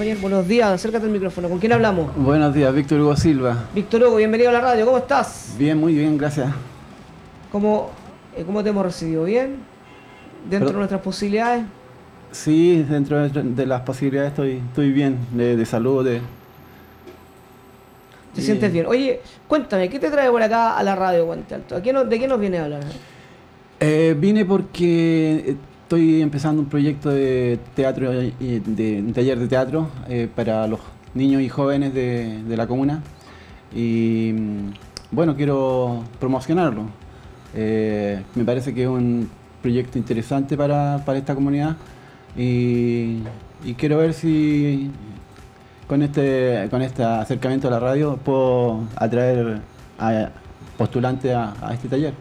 Buenos días, acércate al micrófono. ¿Con quién hablamos? Buenos días, Víctor Hugo Silva. Víctor Hugo, bienvenido a la radio. ¿Cómo estás? Bien, muy bien, gracias. ¿Cómo, eh, cómo te hemos recibido? ¿Bien? ¿Dentro de nuestras posibilidades? Sí, dentro de, las posibilidades estoy, estoy bien, de, salud. De... ¿Te sientes bien? Oye, cuéntame, ¿qué te trae por acá a la radio Guante Alto? ¿De qué nos viene a hablar? Eh, vine porque Estoy empezando un proyecto de teatro, de, un taller de teatro eh, para los niños y jóvenes de, la comuna y mm, bueno, quiero promocionarlo. Eh, me parece que es un proyecto interesante para, esta comunidad y, quiero ver si con este, con este acercamiento a la radio puedo atraer a postulantes a, a este taller.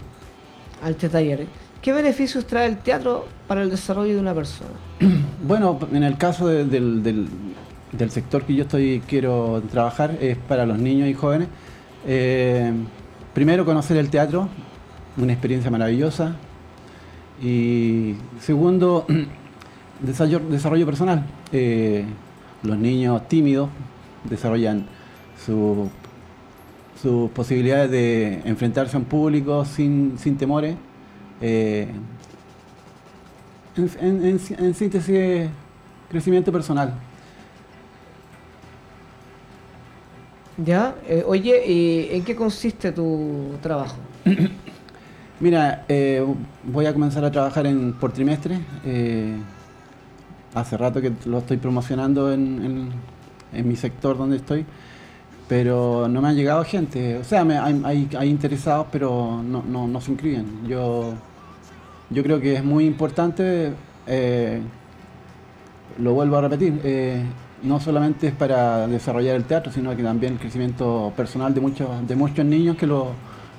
A este taller. ¿Qué beneficios trae el teatro para el desarrollo de una persona? Bueno, en el caso del, sector que yo estoy quiero trabajar es para los niños y jóvenes. Eh, primero, conocer el teatro, una experiencia maravillosa. Y segundo, desarrollo, personal. Eh, los niños tímidos desarrollan sus posibilidades de enfrentarse a un público sin, sin temores eh, en, síntesis, crecimiento personal. Ya, eh, oye, ¿y en qué consiste tu trabajo? Mira, eh, voy a comenzar a trabajar en, por trimestre. hace rato que lo estoy promocionando en, mi sector donde estoy, pero no me han llegado gente. O sea, hay, hay, interesados, pero no, no, no se inscriben. Yo yo creo que es muy importante, eh, lo vuelvo a repetir, eh, no solamente es para desarrollar el teatro, sino que también el crecimiento personal de muchos, de muchos niños que lo,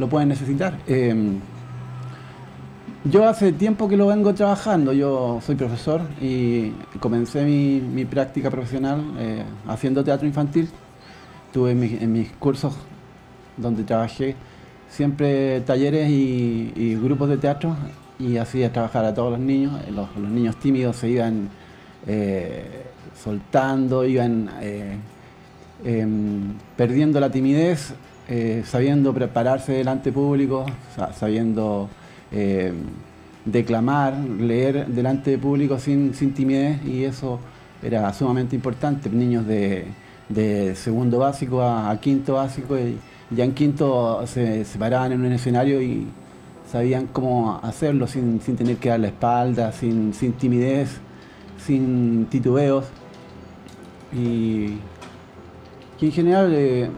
pueden necesitar. Eh, yo hace tiempo que lo vengo trabajando, yo soy profesor y comencé mi, práctica profesional haciendo teatro infantil. Tuve en, mis cursos donde trabajé siempre talleres y grupos de teatro y hacía trabajar a todos los niños. Los, niños tímidos se iban eh, soltando, iban eh, em, perdiendo la timidez, eh, sabiendo prepararse delante público, sabiendo em, declamar, leer delante de público sin, timidez y eso era sumamente importante. Niños de, segundo básico a, quinto básico y ya en quinto se, se paraban en un escenario y sabían cómo hacerlo sin, tener que dar la espalda, sin, timidez, sin titubeos. Y, en general, eh,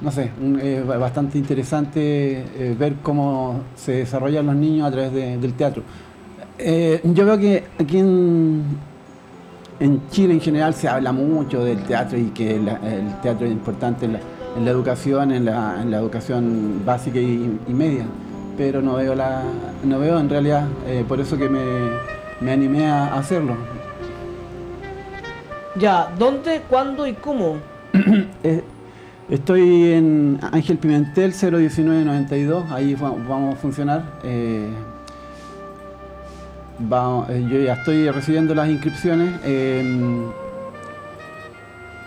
no sé, es bastante interesante eh, ver cómo se desarrollan los niños a través del teatro. Eh, yo veo que aquí en, Chile en general se habla mucho del teatro y que el teatro es importante en la, educación, en la, educación básica y media pero no veo la no veo en realidad eh, por eso que me, animé a hacerlo. Ya dónde cuándo y cómo eh, estoy en Ángel Pimentel 01992 ahí vamos a funcionar. Eh, yo ya estoy recibiendo las inscripciones. Em,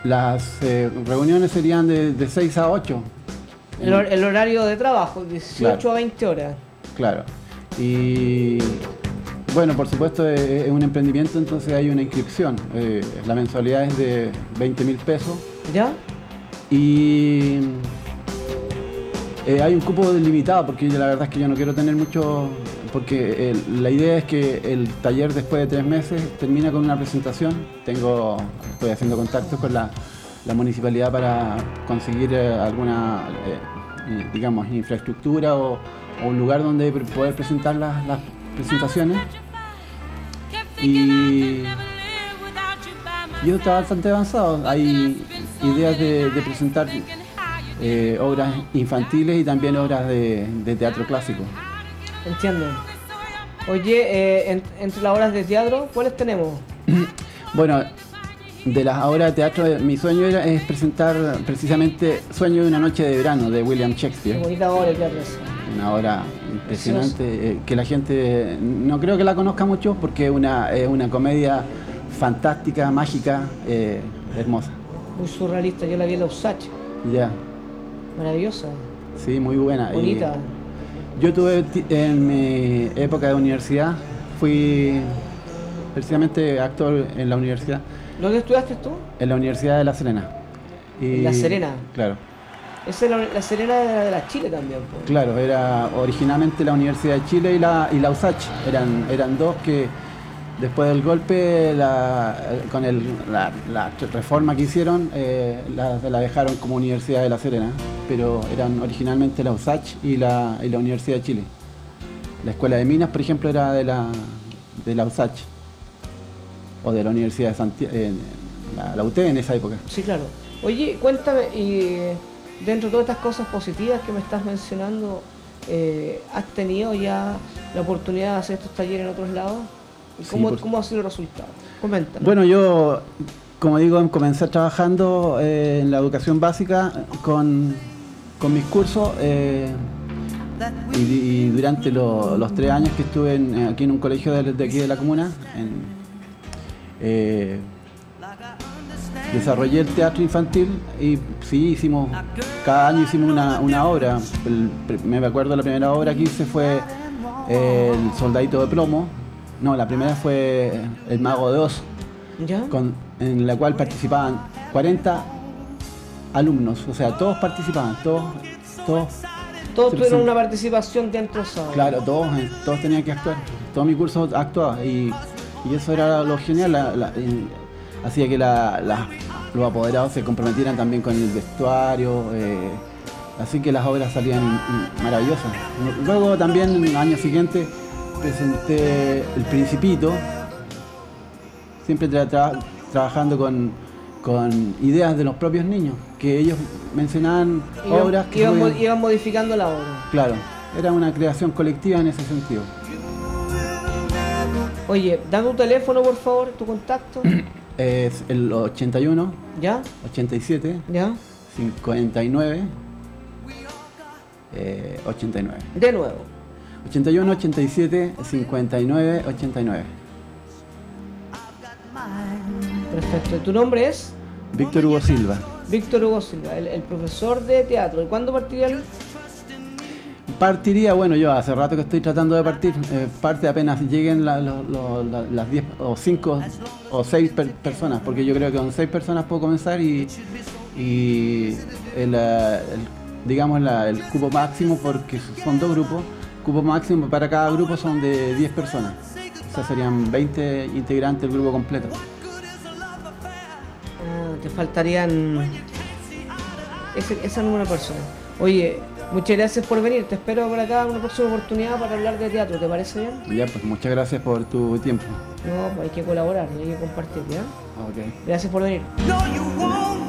las reuniones serían de, de 6 a 8 el, horario de trabajo, 18 a 20 horas. Claro. Y bueno, por supuesto es, un emprendimiento, entonces hay una inscripción. Eh, la mensualidad es de 20 mil pesos. ¿Ya? Y eh, hay un cupo limitado, porque la verdad es que yo no quiero tener mucho, porque la idea es que el taller después de tres meses termina con una presentación. Tengo, estoy haciendo contactos con la la municipalidad para conseguir eh, alguna, eh, eh, digamos, infraestructura o, un lugar donde poder presentar las, presentaciones. Y yo está bastante avanzado. Hay ideas de, presentar obras infantiles y también obras de, teatro clásico. Entiendo. Oye, entre las obras de teatro, ¿cuáles tenemos? bueno, de las obras de teatro, mi sueño era, es presentar precisamente Sueño de una noche de verano de William Shakespeare. bonita obra Una obra impresionante, eh, que la gente no creo que la conozca mucho porque es una, una comedia fantástica, mágica, eh, hermosa. Muy surrealista, yo la vi en la USACH. Ya, Maravillosa, sí, muy buena. Y bonita. yo tuve en mi época de universidad, fui precisamente actor en la universidad, ¿Dónde estudiaste tú? en la Universidad de La Serena. Y- ¿En La Serena? Claro. Esa es la, la Serena de la, de la Chile también. Claro, era originalmente la Universidad de Chile y la, y la USACH. Eran, eran dos que después del golpe, la- con el- la, la reforma que hicieron, eh, la, la dejaron como Universidad de La Serena. Pero eran originalmente la USACH y la, y la Universidad de Chile. La Escuela de Minas, por ejemplo, era de la, de la USACH. O de la Universidad de Santiago, la, la UT en esa época. Sí, claro. Oye, cuéntame, y dentro de todas estas cosas positivas que me estás mencionando, eh, ¿has tenido ya la oportunidad de hacer estos talleres en otros lados? ¿Y Sí, cómo, por- cómo ha sido el resultado? Coméntanos. Bueno, yo, como digo, comencé trabajando eh, en la educación básica con, con mis cursos eh, y, y durante lo- los tres años que estuve en- aquí en un colegio de, de aquí de la comuna, en, eh, desarrollé el teatro infantil y sí, hicimos, cada año hicimos una, una obra. El me acuerdo la primera obra que hice fue eh, El Soldadito de Plomo. No, la primera fue El Mago de Oz, con- en la cual participaban 40 alumnos, o sea, todos participaban, todos, todos, Todos tuvieron una participación dentro de claro, todos, eh, todos tenían que actuar, todo mi curso actuaba y, y eso era lo genial, la- la- y hacía que la- los apoderados se comprometieran también con el vestuario, eh, así que las obras salían maravillosas. Luego también en el año siguiente presenté El Principito, siempre tra- tra- trabajando con, con ideas de los propios niños, que ellos mencionaban Iban, obras que iban podían- iban modificando la obra. Claro, era una creación colectiva en ese sentido. Oye, dame tu teléfono, por favor, tu contacto. Es el 81, ¿Ya? 87, ¿Ya? 59, eh, 89. De nuevo. 81, 87, 59, 89. Perfecto. ¿Tu nombre es? Víctor Hugo Silva. Víctor Hugo Silva, el, el profesor de teatro. ¿Y cuándo partirían? Partiría, bueno, yo hace rato que estoy tratando de partir. eh, parte apenas lleguen las 10 o 5 o 6 personas, porque yo creo que con 6 personas puedo comenzar y, y el, eh, el- digamos el cupo máximo, porque son dos grupos, cupo máximo para cada grupo son de 10 personas. O sea, serían 20 integrantes del grupo completo. Ah, te faltarían ese, esa número de personas. Oye, muchas gracias por venir. Te espero por acá una próxima oportunidad para hablar de teatro. ¿Te parece bien? Ya, pues muchas gracias por tu tiempo. No, pues hay que colaborar, hay que compartir, ¿ya? Ok. Gracias por venir. No, you won't.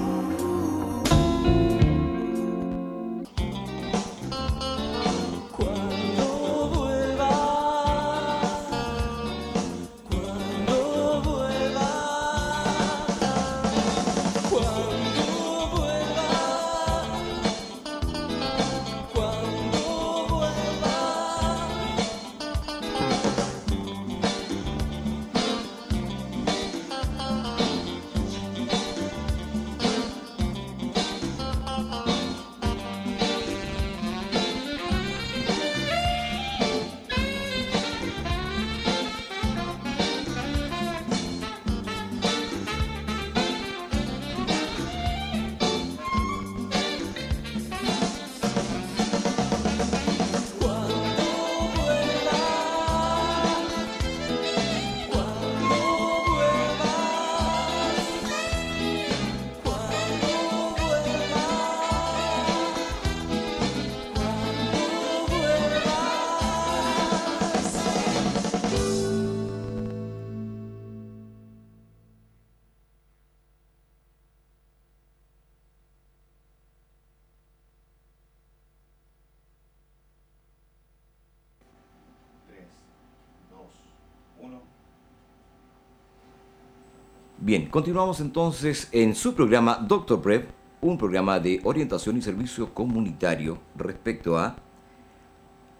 Bien, continuamos entonces en su programa Doctor Prep, un programa de orientación y servicio comunitario respecto a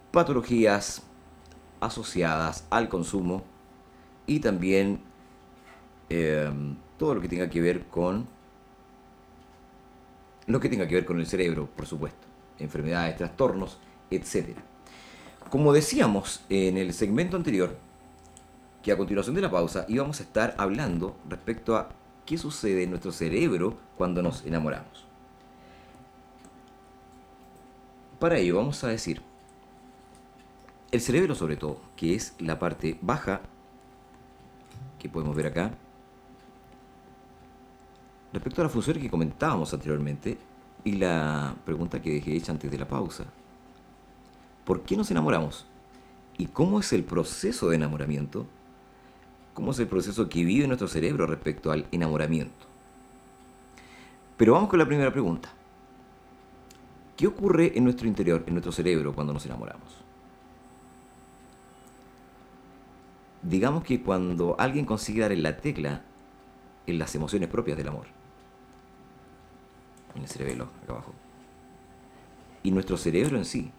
patologías asociadas al consumo y también eh, todo lo que tenga que ver con lo que tenga que ver con el cerebro, por supuesto, enfermedades, trastornos, etc. Como decíamos en el segmento anterior, que a continuación de la pausa íbamos a estar hablando respecto a qué sucede en nuestro cerebro cuando nos enamoramos. Para ello vamos a decir, el cerebro sobre todo, que es la parte baja, que podemos ver acá, respecto a las funciones que comentábamos anteriormente y la pregunta que dejé hecha antes de la pausa. ¿Por qué nos enamoramos? ¿Y cómo es el proceso de enamoramiento? ¿Cómo es el proceso que vive nuestro cerebro respecto al enamoramiento? Pero vamos con la primera pregunta. ¿Qué ocurre en nuestro interior, en nuestro cerebro, cuando nos enamoramos? Digamos que cuando alguien consigue dar en la tecla en las emociones propias del amor, en el cerebelo, acá abajo, y nuestro cerebro en sí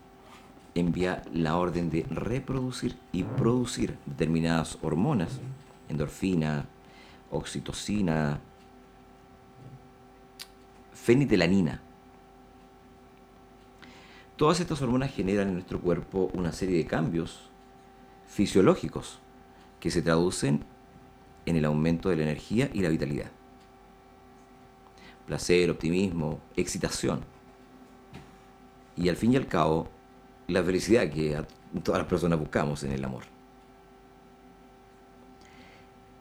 envía la orden de reproducir y producir determinadas hormonas, endorfina, oxitocina, fenitelanina. Todas estas hormonas generan en nuestro cuerpo una serie de cambios fisiológicos que se traducen en el aumento de la energía y la vitalidad. Placer, optimismo, excitación. Y al fin y al cabo, la felicidad que todas las personas buscamos en el amor.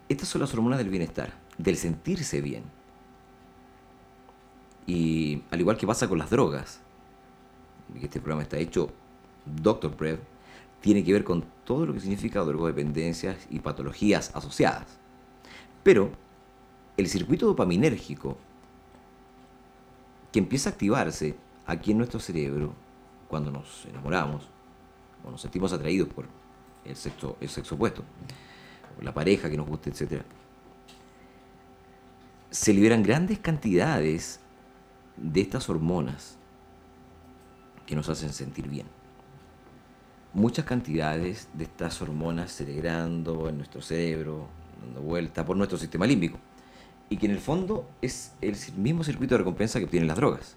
Estas son las hormonas del bienestar, del sentirse bien. Y al igual que pasa con las drogas, que este programa está hecho, Dr. Prev, tiene que ver con todo lo que significa drogodependencias y patologías asociadas. Pero el circuito dopaminérgico que empieza a activarse aquí en nuestro cerebro cuando nos enamoramos o nos sentimos atraídos por el sexo, el sexo opuesto, la pareja que nos guste, etc., se liberan grandes cantidades de estas hormonas que nos hacen sentir bien. Muchas cantidades de estas hormonas celebrando en nuestro cerebro, dando vuelta por nuestro sistema límbico. Y que en el fondo es el mismo circuito de recompensa que obtienen las drogas.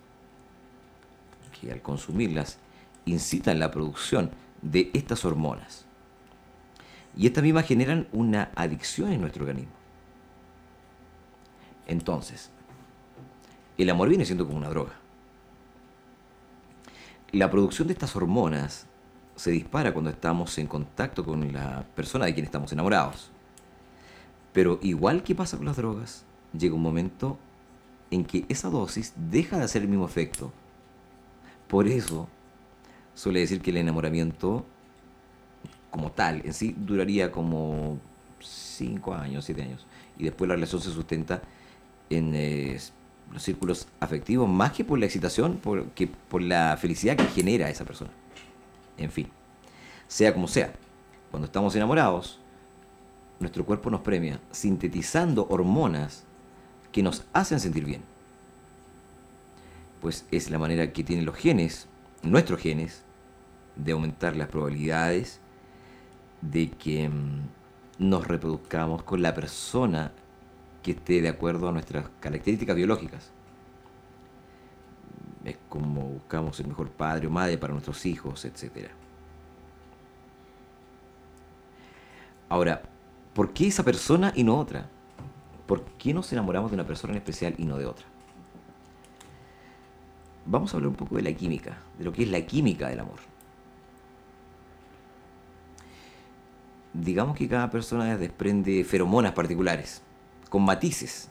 Que al consumirlas incitan la producción de estas hormonas. Y estas mismas generan una adicción en nuestro organismo. Entonces, el amor viene siendo como una droga. La producción de estas hormonas se dispara cuando estamos en contacto con la persona de quien estamos enamorados. Pero igual que pasa con las drogas, llega un momento en que esa dosis deja de hacer el mismo efecto. Por eso suele decir que el enamoramiento como tal en sí duraría como 5 años, 7 años. Y después la relación se sustenta en eh, los círculos afectivos, más que por la excitación, por, que por la felicidad que genera esa persona. En fin, sea como sea, cuando estamos enamorados, nuestro cuerpo nos premia sintetizando hormonas que nos hacen sentir bien. Pues es la manera que tienen los genes, nuestros genes, de aumentar las probabilidades de que mm, nos reproduzcamos con la persona que esté de acuerdo a nuestras características biológicas. Es como buscamos el mejor padre o madre para nuestros hijos, etc. Ahora, ¿por qué esa persona y no otra? ¿Por qué nos enamoramos de una persona en especial y no de otra? Vamos a hablar un poco de la química, de lo que es la química del amor. Digamos que cada persona desprende feromonas particulares, con matices.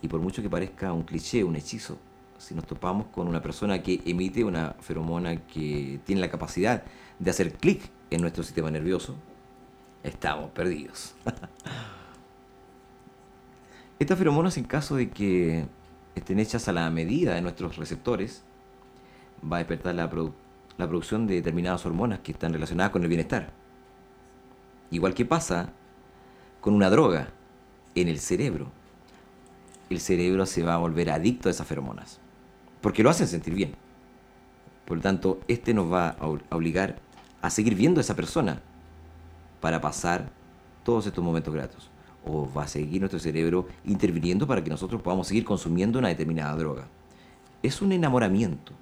Y por mucho que parezca un cliché, un hechizo, si nos topamos con una persona que emite una feromona que tiene la capacidad de hacer clic en nuestro sistema nervioso, estamos perdidos. Estas feromonas, en caso de que estén hechas a la medida de nuestros receptores, va a despertar la, la producción de determinadas hormonas que están relacionadas con el bienestar. Igual que pasa con una droga en el cerebro. El cerebro se va a volver adicto a esas feromonas. Porque lo hacen sentir bien. Por lo tanto, este nos va a ob- a obligar a seguir viendo a esa persona para pasar todos estos momentos gratos. o va a seguir nuestro cerebro interviniendo para que nosotros podamos seguir consumiendo una determinada droga. Es un enamoramiento.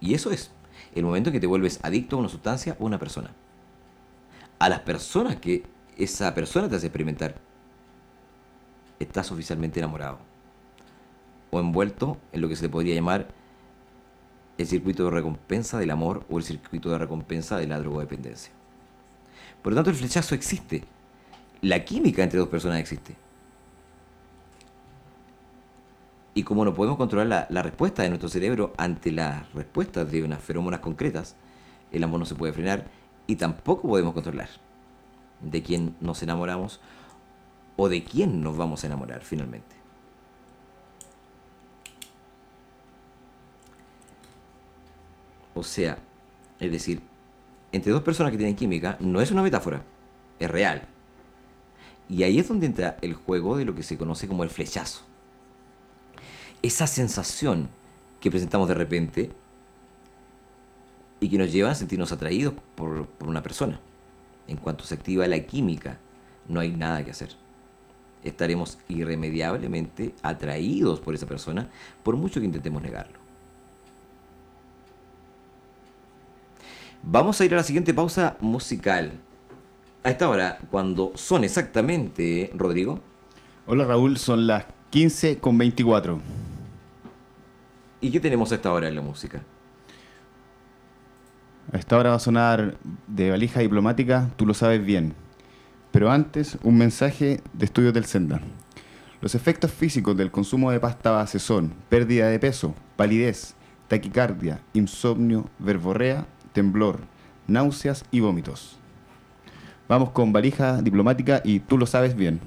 Y eso es el momento en que te vuelves adicto a una sustancia o a una persona. A las personas que esa persona te hace experimentar, estás oficialmente enamorado. O envuelto en lo que se podría llamar el circuito de recompensa del amor o el circuito de recompensa de la drogodependencia. Por lo tanto, el flechazo existe. La química entre dos personas existe. Y como no podemos controlar la, la respuesta de nuestro cerebro ante las respuestas de unas feromonas concretas, el amor no se puede frenar y tampoco podemos controlar de quién nos enamoramos o de quién nos vamos a enamorar finalmente. O sea, es decir, entre dos personas que tienen química no es una metáfora, es real. Y ahí es donde entra el juego de lo que se conoce como el flechazo. Esa sensación que presentamos de repente y que nos lleva a sentirnos atraídos por, por una persona. En cuanto se activa la química, no hay nada que hacer. Estaremos irremediablemente atraídos por esa persona por mucho que intentemos negarlo. Vamos a ir a la siguiente pausa musical. A esta hora, cuando son exactamente, Rodrigo, Hola Raúl, son las 15 con 24. ¿y qué tenemos a esta hora en la música? Esta hora va a sonar de valija diplomática, tú lo sabes bien. Pero antes, un mensaje de estudios del Senda. Los efectos físicos del consumo de pasta base son pérdida de peso, palidez, taquicardia, insomnio, verborrea, temblor, náuseas y vómitos. Vamos con valija diplomática y tú lo sabes bien.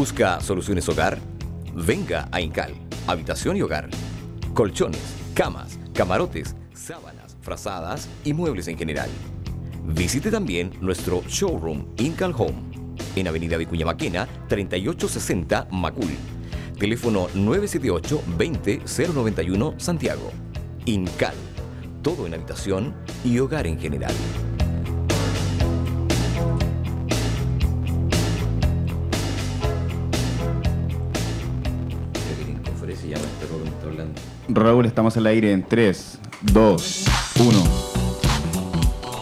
¿Busca soluciones hogar? Venga a Incal, habitación y hogar. Colchones, camas, camarotes, sábanas, frazadas y muebles en general. Visite también nuestro showroom Incal Home en Avenida Vicuña Maquena 3860 Macul. Teléfono 978 20 091 Santiago. Incal. Todo en habitación y hogar en general. Raúl, estamos al aire en 3, 2, 1.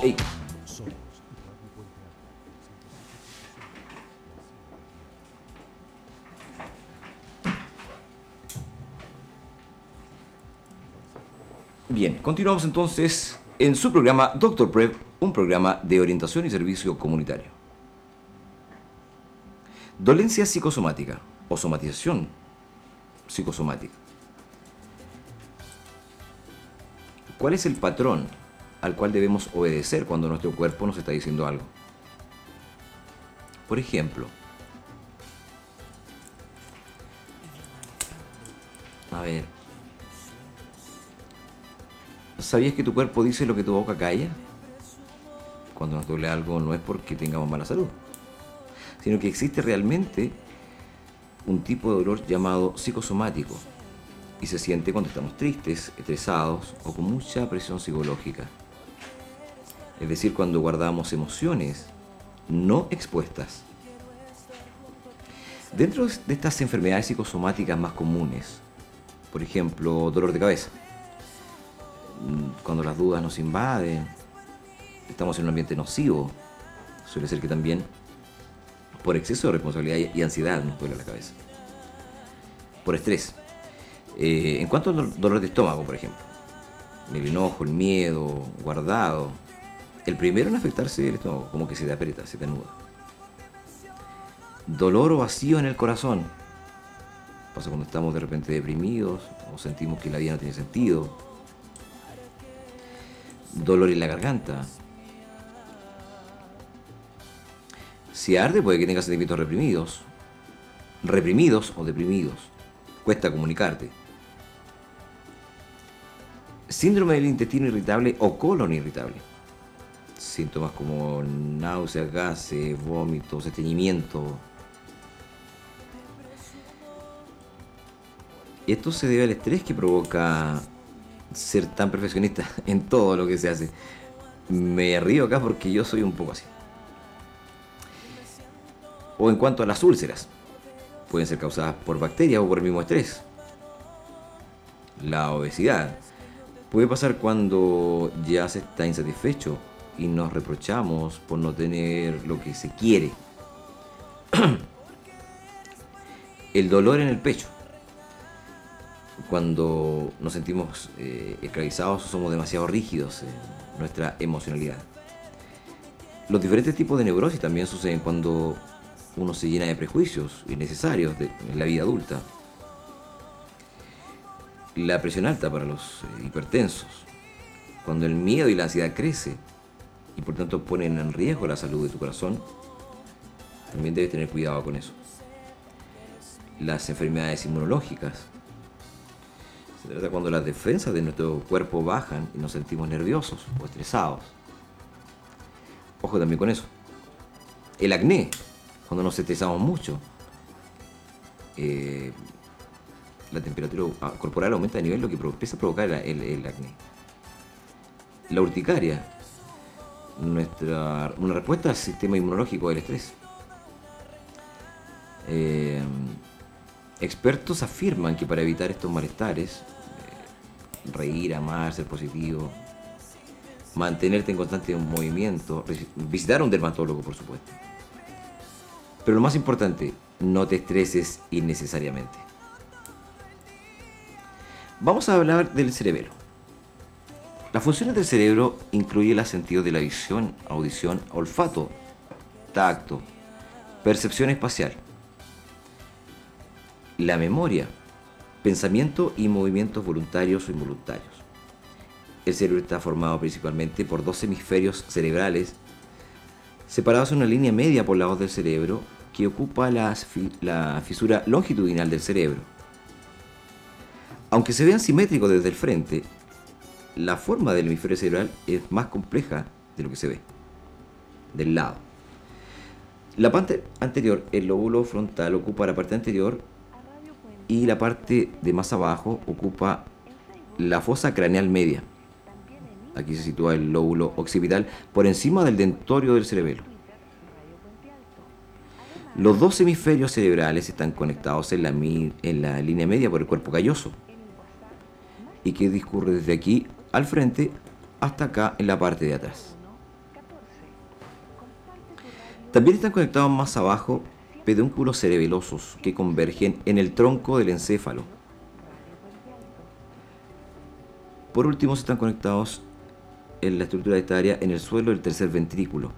Ey, Bien, continuamos entonces en su programa Doctor Prep, un programa de orientación y servicio comunitario. Dolencia psicosomática o somatización psicosomática. ¿Cuál es el patrón al cual debemos obedecer cuando nuestro cuerpo nos está diciendo algo? Por ejemplo, a ver, ¿sabías que tu cuerpo dice lo que tu boca calla? Cuando nos duele algo no es porque tengamos mala salud, sino que existe realmente un tipo de dolor llamado psicosomático y se siente cuando estamos tristes, estresados o con mucha presión psicológica. Es decir, cuando guardamos emociones no expuestas. Dentro de estas enfermedades psicosomáticas más comunes, por ejemplo, dolor de cabeza, cuando las dudas nos invaden, estamos en un ambiente nocivo, suele ser que también por exceso de responsabilidad y ansiedad nos duele la cabeza. Por estrés. Eh, en cuanto al dol- dolor de estómago, por ejemplo, el enojo, el miedo, guardado, el primero en afectarse el estómago, como que se te aprieta, se te anuda. Dolor o vacío en el corazón. Pasa cuando estamos de repente deprimidos o sentimos que la vida no tiene sentido. Dolor en la garganta. Si arde puede que tengas sentimientos reprimidos. Reprimidos o deprimidos. Cuesta comunicarte. Síndrome del intestino irritable o colon irritable. Síntomas como náuseas, gases, vómitos, estreñimiento. Y esto se debe al estrés que provoca ser tan perfeccionista en todo lo que se hace. Me río acá porque yo soy un poco así. O en cuanto a las úlceras, pueden ser causadas por bacterias o por el mismo estrés. La obesidad puede pasar cuando ya se está insatisfecho y nos reprochamos por no tener lo que se quiere. el dolor en el pecho. Cuando nos sentimos eh, esclavizados o somos demasiado rígidos en nuestra emocionalidad. Los diferentes tipos de neurosis también suceden cuando uno se llena de prejuicios innecesarios de- en la vida adulta. La presión alta para los eh, hipertensos. Cuando el miedo y la ansiedad crece y por tanto ponen en riesgo la salud de tu corazón, también debes tener cuidado con eso. Las enfermedades inmunológicas. Se trata cuando las defensas de nuestro cuerpo bajan y nos sentimos nerviosos o estresados. Ojo también con eso. El acné, cuando nos estresamos mucho. Eh, la temperatura ah, corporal aumenta a nivel lo que empieza a provocar el, acné. La urticaria, nuestra, una respuesta al sistema inmunológico del estrés. Eh, expertos afirman que para evitar estos malestares, eh, reír, amar, ser positivo, mantenerte en constante movimiento, vis- visitar un dermatólogo, por supuesto. Pero lo más importante, no te estreses innecesariamente. Vamos a hablar del cerebelo. Las funciones del cerebro incluyen los sentidos de la visión, audición, olfato, tacto, percepción espacial, la memoria, pensamiento y movimientos voluntarios o involuntarios. El cerebro está formado principalmente por dos hemisferios cerebrales separados en una línea media por lados del cerebro que ocupa la, fi- la fisura longitudinal del cerebro. Aunque se vean simétricos desde el frente, la forma del hemisferio cerebral es más compleja de lo que se ve del lado. La parte anterior, el lóbulo frontal, ocupa la parte anterior y la parte de más abajo ocupa la fosa craneal media. Aquí se sitúa el lóbulo occipital por encima del dentorio del cerebelo. Los dos hemisferios cerebrales están conectados en la, en la línea media por el cuerpo calloso y que discurre desde aquí al frente hasta acá en la parte de atrás. También están conectados más abajo pedúnculos cerebelosos que convergen en el tronco del encéfalo. Por último, están conectados en la estructura de esta área en el suelo del tercer ventrículo.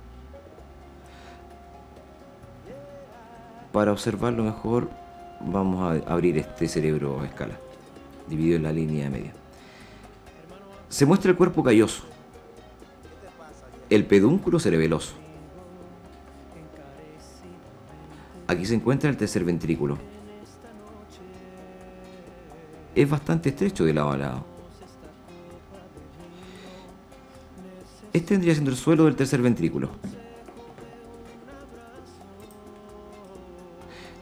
Para observarlo mejor, vamos a abrir este cerebro a escala, dividido en la línea media. Se muestra el cuerpo calloso, el pedúnculo cerebeloso. Aquí se encuentra el tercer ventrículo. Es bastante estrecho de lado a lado. Este vendría siendo el suelo del tercer ventrículo.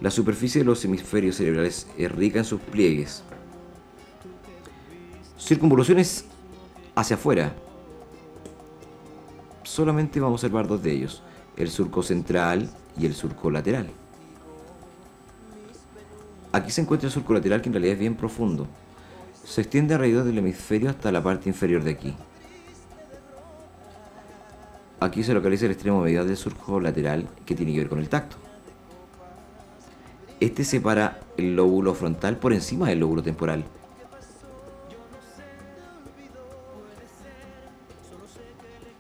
La superficie de los hemisferios cerebrales es rica en sus pliegues. Circunvoluciones hacia afuera. Solamente vamos a observar dos de ellos, el surco central y el surco lateral. Aquí se encuentra el surco lateral que en realidad es bien profundo. Se extiende alrededor del hemisferio hasta la parte inferior de aquí. Aquí se localiza el extremo medial del surco lateral que tiene que ver con el tacto. Este separa el lóbulo frontal por encima del lóbulo temporal.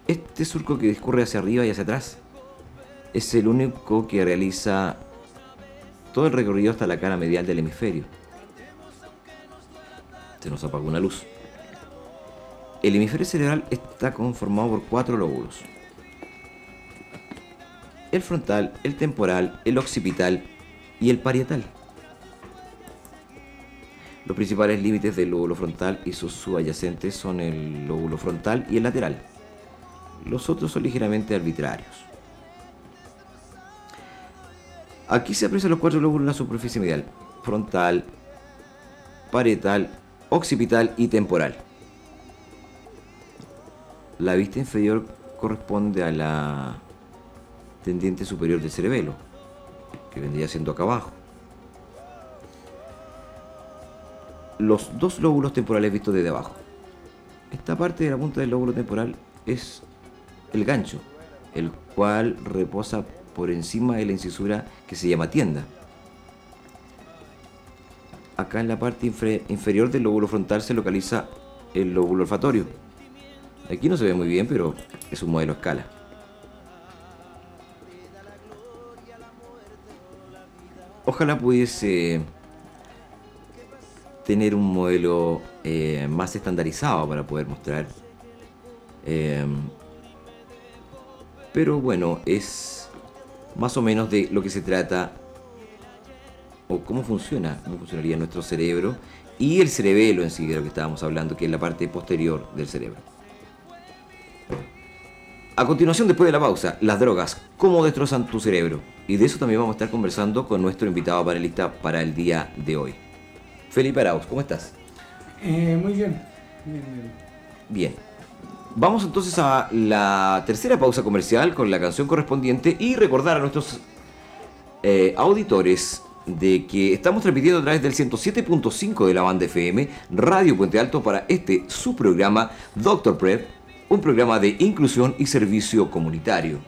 Este surco que discurre hacia arriba y hacia atrás es el único que realiza todo el recorrido hasta la cara medial del hemisferio. Se nos apagó una luz. El hemisferio cerebral está conformado por cuatro lóbulos. El frontal, el temporal, el occipital y el parietal. Los principales límites del lóbulo frontal y sus subyacentes son el lóbulo frontal y el lateral. Los otros son ligeramente arbitrarios. Aquí se aprecian los cuatro lóbulos en la superficie medial, frontal, parietal, occipital y temporal. La vista inferior corresponde a la tendiente superior del cerebelo, que vendría siendo acá abajo. Los dos lóbulos temporales vistos desde abajo. Esta parte de la punta del lóbulo temporal es el gancho, el cual reposa por encima de la incisura que se llama tienda. Acá en la parte inferior del lóbulo frontal se localiza el lóbulo olfatorio. Aquí no se ve muy bien, pero es un modelo a escala. Ojalá pudiese tener un modelo eh, más estandarizado para poder mostrar. Eh, pero bueno, es más o menos de lo que se trata o cómo funciona, cómo funcionaría nuestro cerebro y el cerebelo en sí, de lo que estábamos hablando, que es la parte posterior del cerebro. A continuación, después de la pausa, las drogas, cómo destrozan tu cerebro. Y de eso también vamos a estar conversando con nuestro invitado panelista para el día de hoy. Felipe Arauz, ¿cómo estás? Eh, muy bien. Bien, bien. Bien. Vamos entonces a la tercera pausa comercial con la canción correspondiente y recordar a nuestros eh, auditores de que estamos transmitiendo a través del 107.5 de la banda FM Radio Puente Alto para este su programa Doctor Prep, un programa de inclusión y servicio comunitario.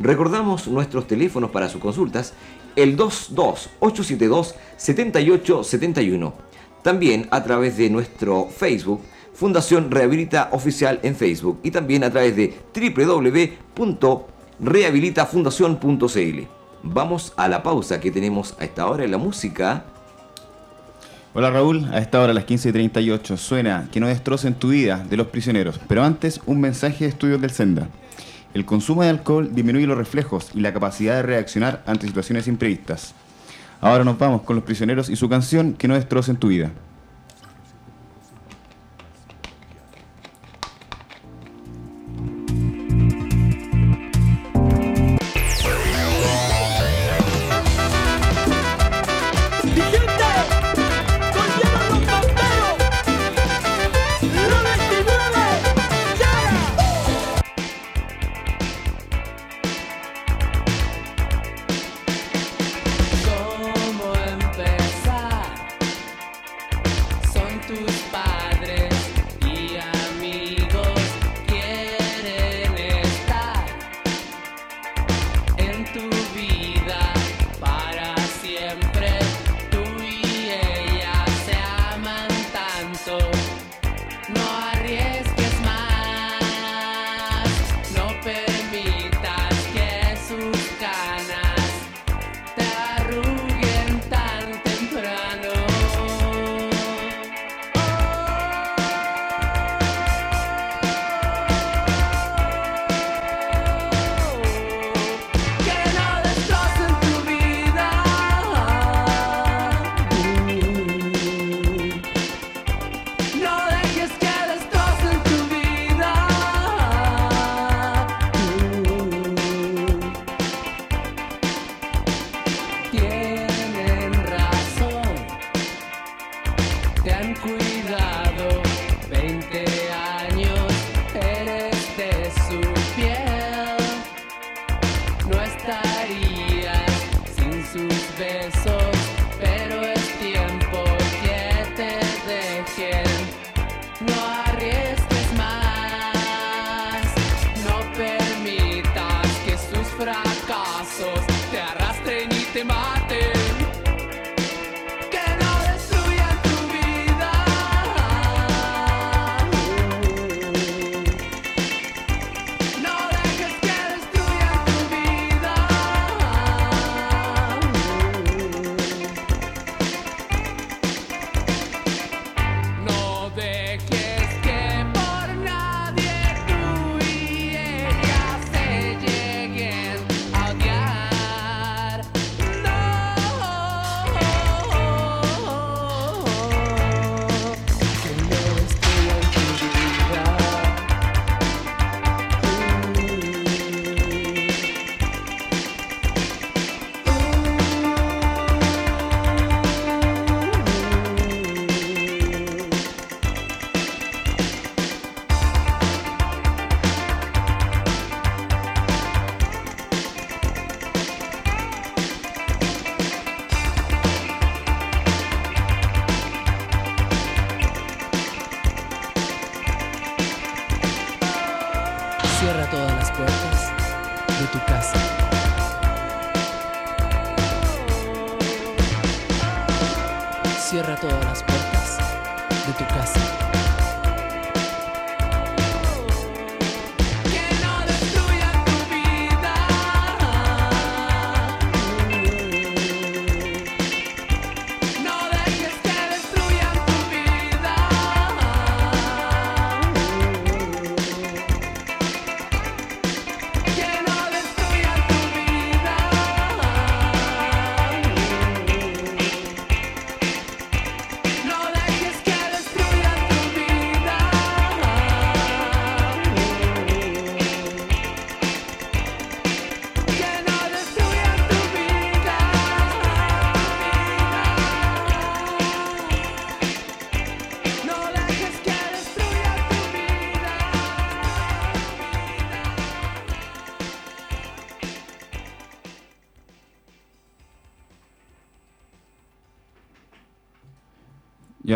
Recordamos nuestros teléfonos para sus consultas, el 22872-7871. También a través de nuestro Facebook, Fundación Rehabilita Oficial en Facebook y también a través de www.rehabilitafundación.cl. Vamos a la pausa que tenemos a esta hora en la música. Hola Raúl, a esta hora a las 15.38 suena Que no destrocen tu vida de los prisioneros, pero antes un mensaje de estudios del Senda. El consumo de alcohol disminuye los reflejos y la capacidad de reaccionar ante situaciones imprevistas. Ahora nos vamos con los prisioneros y su canción Que no destrocen tu vida.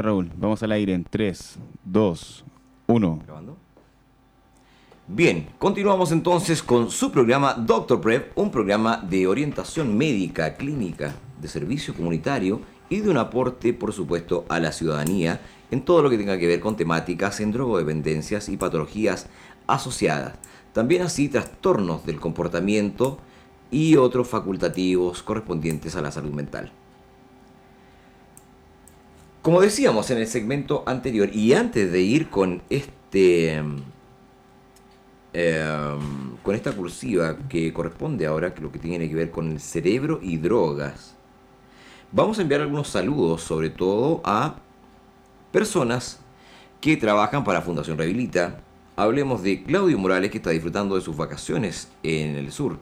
Raúl, vamos al aire en 3, 2, 1. Bien, continuamos entonces con su programa Doctor Prep, un programa de orientación médica, clínica, de servicio comunitario y de un aporte, por supuesto, a la ciudadanía en todo lo que tenga que ver con temáticas en drogodependencias y patologías asociadas. También así trastornos del comportamiento y otros facultativos correspondientes a la salud mental. Como decíamos en el segmento anterior, y antes de ir con este. Em, em, con esta cursiva que corresponde ahora, que lo que tiene que ver con el cerebro y drogas, vamos a enviar algunos saludos, sobre todo a personas que trabajan para Fundación Rehabilita. Hablemos de Claudio Morales, que está disfrutando de sus vacaciones en el sur.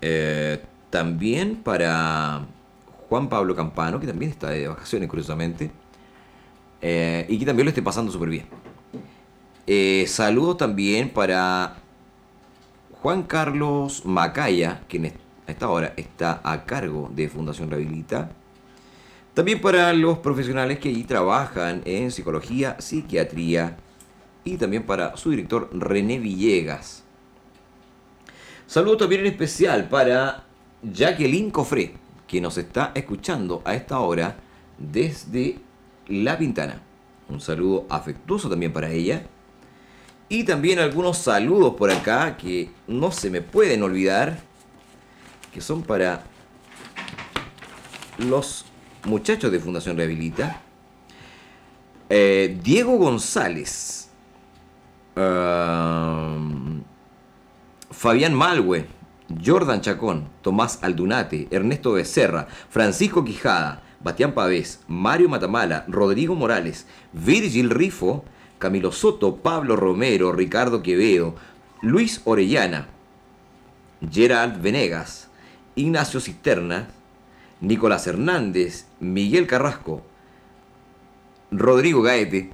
Eh, también para Juan Pablo Campano, que también está de vacaciones, curiosamente. Eh, y que también lo esté pasando súper bien. Eh, saludos también para Juan Carlos Macaya, quien a esta hora está a cargo de Fundación Rehabilita. También para los profesionales que allí trabajan en psicología, psiquiatría y también para su director René Villegas. Saludo también en especial para Jacqueline Cofré, que nos está escuchando a esta hora desde La Pintana. Un saludo afectuoso también para ella. Y también algunos saludos por acá que no se me pueden olvidar, que son para los muchachos de Fundación Rehabilita. Eh, Diego González. Um, Fabián Malwe, Jordan Chacón, Tomás Aldunate, Ernesto Becerra, Francisco Quijada, Bastián Pavés, Mario Matamala, Rodrigo Morales, Virgil Rifo, Camilo Soto, Pablo Romero, Ricardo Quevedo, Luis Orellana, Gerald Venegas, Ignacio Cisterna, Nicolás Hernández, Miguel Carrasco, Rodrigo Gaete,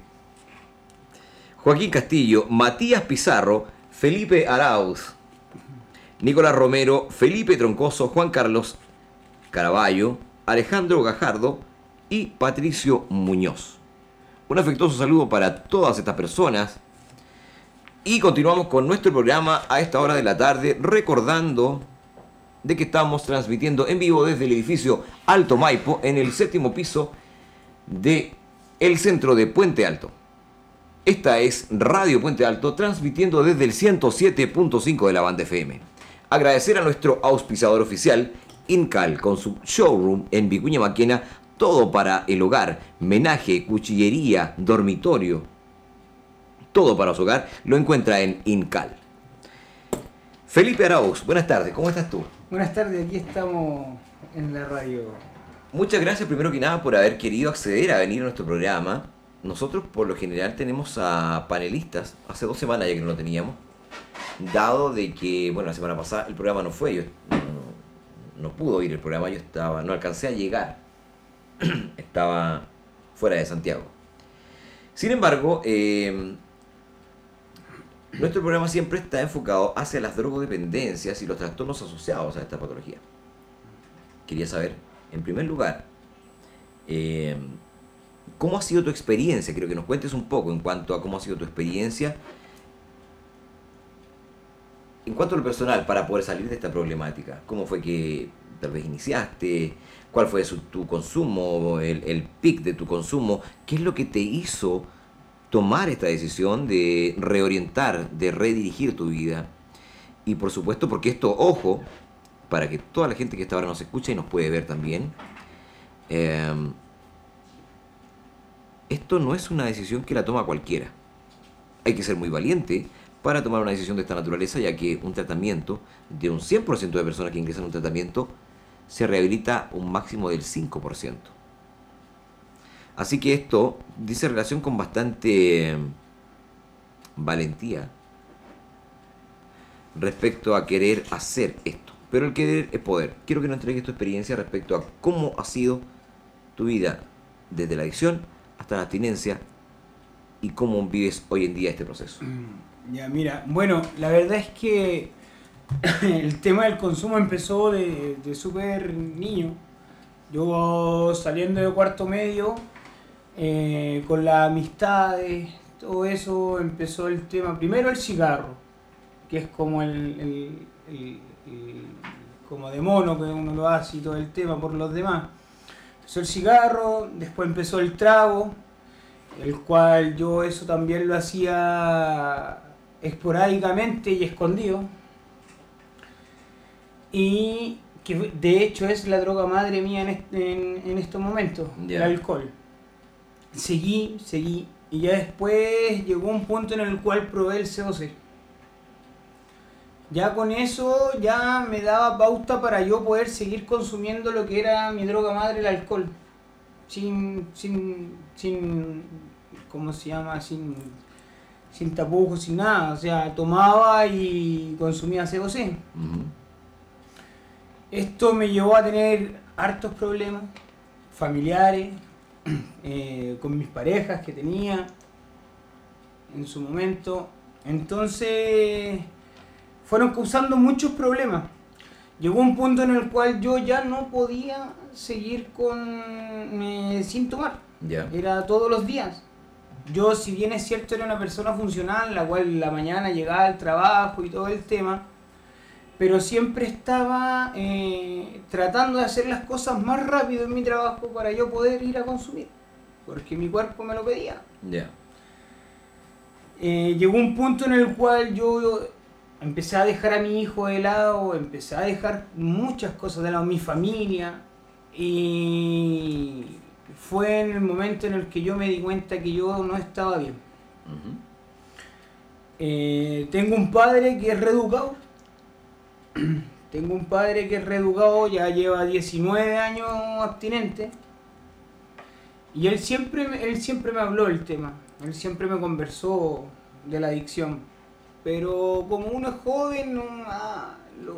Joaquín Castillo, Matías Pizarro, Felipe Arauz, Nicolás Romero, Felipe Troncoso, Juan Carlos Caraballo, Alejandro Gajardo y Patricio Muñoz. Un afectuoso saludo para todas estas personas. Y continuamos con nuestro programa a esta hora de la tarde, recordando de que estamos transmitiendo en vivo desde el edificio Alto Maipo, en el séptimo piso de el centro de Puente Alto. Esta es Radio Puente Alto, transmitiendo desde el 107.5 de la banda FM. Agradecer a nuestro auspiciador oficial, Incal, con su showroom en Vicuña Maquena, todo para el hogar, menaje, cuchillería, dormitorio, todo para su hogar, lo encuentra en Incal. Felipe Arauz, buenas tardes, ¿cómo estás tú? Buenas tardes, aquí estamos en la radio. Muchas gracias primero que nada por haber querido acceder a venir a nuestro programa. Nosotros por lo general tenemos a panelistas, hace dos semanas ya que no lo teníamos, dado de que, bueno, la semana pasada el programa no fue, yo no, no pudo ir el programa, yo estaba, no alcancé a llegar, estaba fuera de Santiago. Sin embargo, eh, nuestro programa siempre está enfocado hacia las drogodependencias y los trastornos asociados a esta patología. Quería saber, en primer lugar, eh, ¿cómo ha sido tu experiencia? Quiero que nos cuentes un poco en cuanto a cómo ha sido tu experiencia en cuanto a lo personal para poder salir de esta problemática. ¿Cómo fue que tal vez iniciaste? ¿Cuál fue tu consumo, el, el pic de tu consumo? ¿Qué es lo que te hizo tomar esta decisión de reorientar, de redirigir tu vida? Y por supuesto, porque esto, ojo, para que toda la gente que está ahora nos escucha y nos puede ver también, eh, esto no es una decisión que la toma cualquiera. Hay que ser muy valiente para tomar una decisión de esta naturaleza, ya que un tratamiento de un 100% de personas que ingresan a un tratamiento se rehabilita un máximo del 5%. Así que esto dice relación con bastante eh, valentía respecto a querer hacer esto. Pero el querer es poder. Quiero que nos entregues tu experiencia respecto a cómo ha sido tu vida desde la adicción hasta la abstinencia y cómo vives hoy en día este proceso. Ya, mira, bueno, la verdad es que el tema del consumo empezó de, de súper niño. Yo saliendo de cuarto medio, eh, con las amistades, todo eso, empezó el tema. Primero el cigarro, que es como el, el- como de mono que uno lo hace y todo el tema por los demás. Empezó el cigarro, después empezó el trago, el cual yo eso también lo hacía esporádicamente y escondido. Y que de hecho es la droga madre mía en, este- en- en estos momentos, el alcohol. Seguí, seguí, y ya después llegó un punto en el cual probé el CO6. Ya con eso ya me daba pauta para yo poder seguir consumiendo lo que era mi droga madre, el alcohol. Sin, sin, sin, ¿cómo se llama? Sin, sin tapujos, sin nada. O sea, tomaba y consumía COC. Ujú. Esto me llevó a tener hartos problemas familiares, eh, con mis parejas que tenía en su momento. Entonces fueron causando muchos problemas. Llegó un punto en el cual yo ya no podía seguir con eh, sin tomar. Ya. Era todos los días. Yo, si bien es cierto, era una persona funcional, la cual la mañana llegaba al trabajo y todo el tema, pero siempre estaba eh, tratando de hacer las cosas más rápido en mi trabajo para yo poder ir a consumir, porque mi cuerpo me lo pedía. Ya. Eh, llegó un punto en el cual yo empecé a dejar a mi hijo de lado, empecé a dejar muchas cosas de lado, mi familia, y fue en el momento en el que yo me di cuenta que yo no estaba bien. Eh, tengo un padre que es reeducado. tengo un padre que es reeducado, ya lleva 19 años abstinente. Y él siempre, me- él siempre me habló del tema. Él siempre me conversó de la adicción. Pero como uno es joven, no, ah, lo,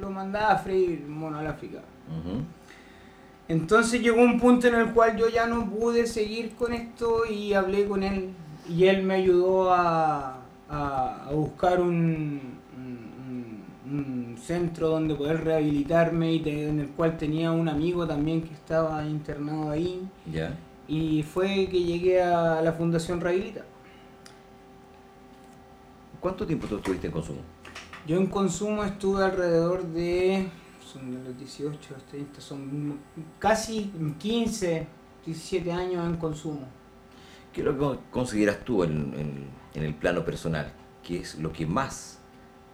lo mandaba a freír mono al África. Ujú. Entonces llegó un punto en el cual yo ya no pude seguir con esto y hablé con él. Y él me ayudó a, a- a buscar un, un- un centro donde poder rehabilitarme y te- en el cual tenía un amigo también que estaba internado ahí. Y fue que llegué a la Fundación Rehabilita. ¿Cuánto tiempo tú estuviste en consumo? Yo en consumo estuve alrededor de. Son de los 18 a los 30, son casi 15, 17 años en consumo. ¿Qué es lo que consideras tú en, en- en el plano personal? ¿Qué es lo que más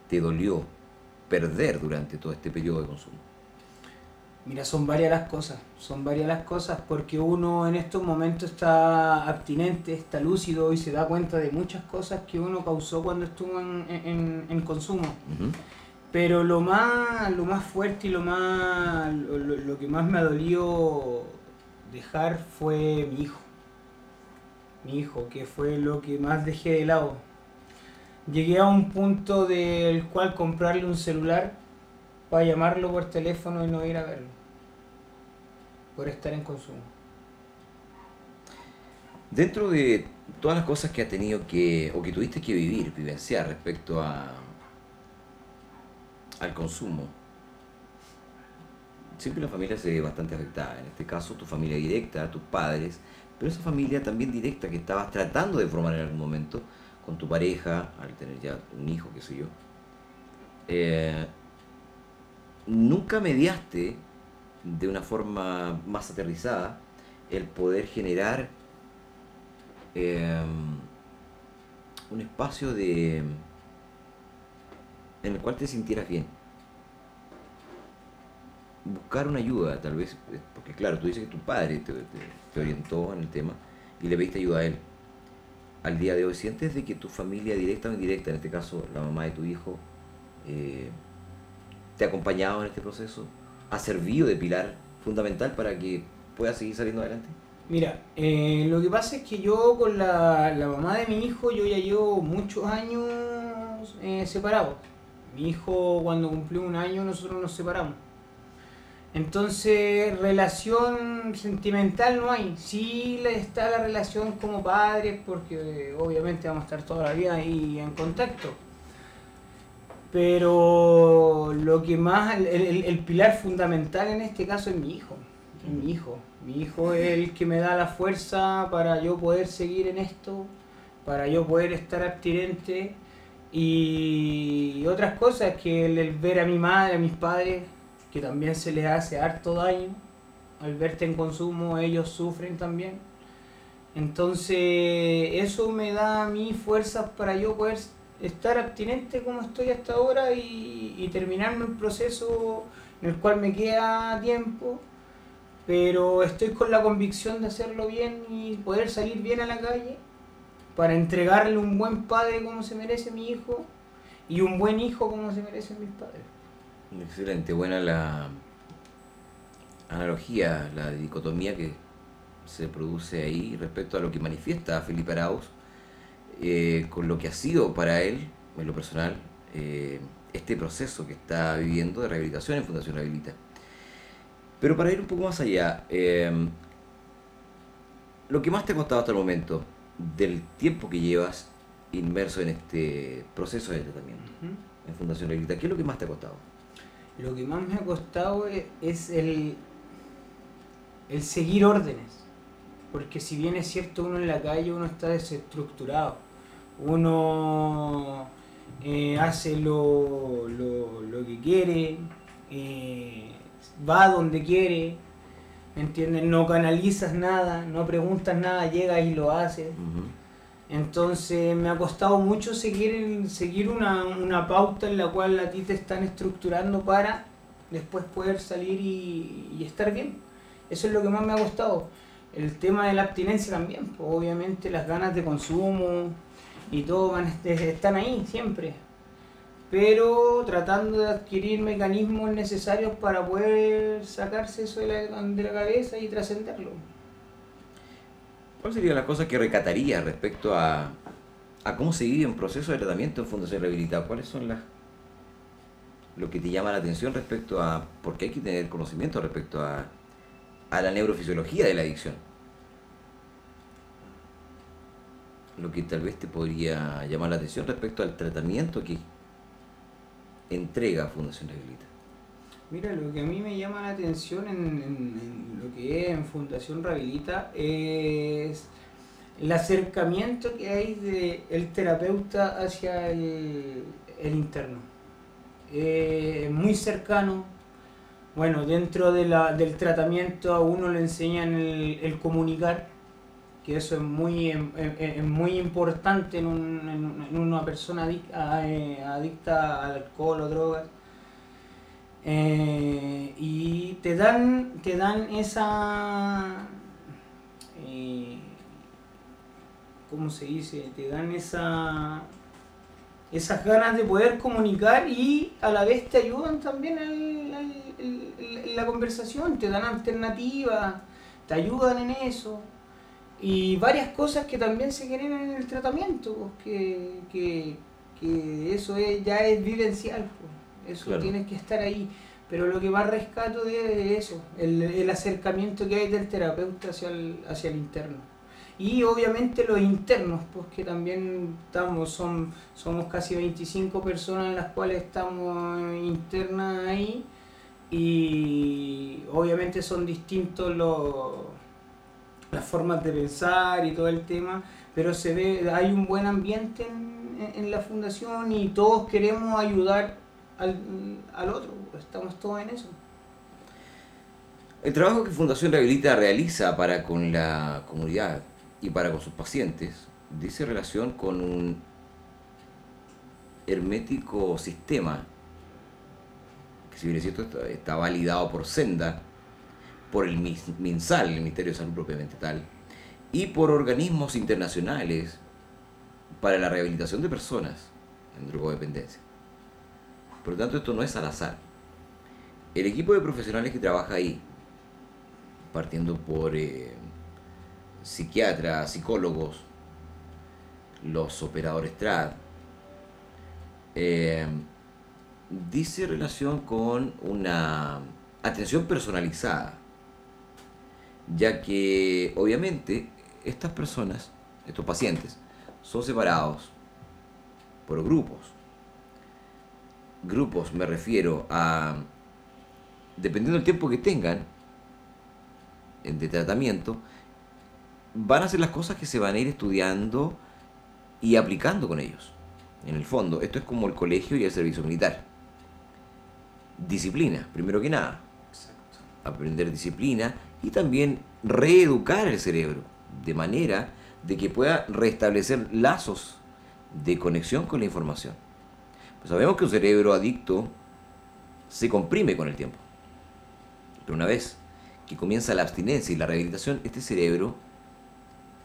te dolió perder durante todo este periodo de consumo? Mira, son varias las cosas, son varias las cosas porque uno en estos momentos está abstinente, está lúcido y se da cuenta de muchas cosas que uno causó cuando estuvo en, en- en consumo. Ujú. Pero lo más, lo más fuerte y lo más, lo, lo- que más me dolió dejar fue mi hijo. Mi hijo, que fue lo que más dejé de lado. Llegué a un punto del cual comprarle un celular para llamarlo por teléfono y no ir a verlo. Por estar en consumo. Dentro de todas las cosas que has tenido que, o que tuviste que vivir, vivenciar respecto a al consumo, siempre la familia se ve bastante afectada. En este caso, tu familia directa, tus padres, pero esa familia también directa que estabas tratando de formar en algún momento con tu pareja, al tener ya un hijo, qué sé yo. Eh, nunca mediaste de una forma más aterrizada el poder generar eh, un espacio de en el cual te sintieras bien. Buscar una ayuda tal vez eh, porque claro tú dices que tu padre te, orientó en el tema y le pediste ayuda a él. Al día de hoy sientes de que tu familia directa o indirecta en este caso la mamá de tu hijo eh, te ha acompañado en este proceso ha servido de pilar fundamental para que puedas seguir saliendo adelante Mira, eh, lo que pasa es que yo con la, la mamá de mi hijo, yo ya llevo muchos años eh, separados. Mi hijo cuando cumplió un año nosotros nos separamos. Entonces, relación sentimental no hay. Sí está la relación como padres, porque eh, obviamente vamos a estar toda la vida ahí en contacto. Pero lo que más, el pilar fundamental en este caso es mi hijo. Es mi hijo. Mi hijo es el que me da la fuerza para yo poder seguir en esto, para yo poder estar abstinente y otras cosas que el, ver a mi madre, a mis padres, que también se les hace harto daño, al verte en consumo ellos sufren también. Entonces eso me da a mí fuerzas para yo poder estar abstinente como estoy hasta ahora y, y terminarme el proceso en el cual me queda tiempo pero estoy con la convicción de hacerlo bien y poder salir bien a la calle para entregarle un buen padre como se merece mi hijo y un buen hijo como se merecen mis padres. Excelente, buena la analogía, la dicotomía que se produce ahí respecto a lo que manifiesta Felipe Arauz eh, con lo que ha sido para él, en lo personal, eh, este proceso que está viviendo de rehabilitación en Fundación Rehabilita. Pero para ir un poco más allá, eh, lo que más te ha costado hasta el momento, del tiempo que llevas inmerso en este proceso de tratamiento en Fundación Rehabilita, ¿qué es lo que más te ha costado? Lo que más me ha costado e- es el, el seguir órdenes. Porque si bien es cierto, uno en la calle uno está desestructurado. Uno eh, hace lo, lo, lo que quiere, eh, va donde quiere, ¿me entiendes? No canalizas nada, no preguntas nada, llegas y lo haces. Entonces me ha costado mucho seguir, seguir una, una pauta en la cual a ti te están estructurando para después poder salir y, y estar bien. Eso es lo que más me ha costado. El tema de la abstinencia también, pues, obviamente las ganas de consumo y todo van, están ahí siempre. Pero tratando de adquirir mecanismos necesarios para poder sacarse eso de la, de la cabeza y trascenderlo. ¿Cuál sería la cosa que recataría respecto a, a cómo se vive un proceso de tratamiento en Fundación Rehabilitada? ¿Cuáles son las lo que te llama la atención respecto a porque hay que tener conocimiento respecto a, a la neurofisiología de la adicción? Lo que tal vez te podría llamar la atención respecto al tratamiento que entrega Fundación Rehabilita. Mira, lo que a mí me llama la atención en, lo que es en Fundación Rehabilita es el acercamiento que hay de el terapeuta hacia el, el interno. Eh, muy cercano. Bueno, dentro de la- del tratamiento a uno le enseñan el comunicar, que eso es muy, em- em- em- muy importante en, un- en un- en una persona eh, adicta al alcohol o drogas. Eh, y te dan, te dan esa, eh, ¿cómo se dice? Te dan esa, esas ganas de poder comunicar y a la vez te ayudan también en la conversación, te dan alternativas, te ayudan en eso. Y varias cosas que también se generan en el tratamiento, pues, que, que, que eso es, ya es vivencial, pues, eso Claro. tienes que estar ahí. Pero lo que más rescato de eso, el, el acercamiento que hay del terapeuta hacia el, hacia el interno. Y obviamente los internos, pues que también estamos, son, somos casi 25 personas las cuales estamos internas ahí. Y obviamente son distintos los las formas de pensar y todo el tema, pero se ve, hay un buen ambiente en, la fundación y todos queremos ayudar al, al otro, estamos todos en eso. El trabajo que Fundación Rehabilita realiza para con la comunidad y para con sus pacientes dice relación con un hermético sistema que si bien es cierto está, está validado por Senda, por el MinSal, el Ministerio de Salud propiamente tal, y por organismos internacionales para la rehabilitación de personas en drogodependencia. Por lo tanto, esto no es al azar. El equipo de profesionales que trabaja ahí, partiendo por eh, psiquiatras, psicólogos, los operadores TRAD, eh, dice relación con una atención personalizada, ya que obviamente estas personas, estos pacientes, son separados por grupos. Grupos me refiero a, dependiendo del tiempo que tengan de tratamiento, van a ser las cosas que se van a ir estudiando y aplicando con ellos. En el fondo, esto es como el colegio y el servicio militar. Disciplina, primero que nada. Aprender disciplina y también reeducar el cerebro de manera de que pueda restablecer lazos de conexión con la información. Pues sabemos que un cerebro adicto se comprime con el tiempo. Pero una vez que comienza la abstinencia y la rehabilitación, este cerebro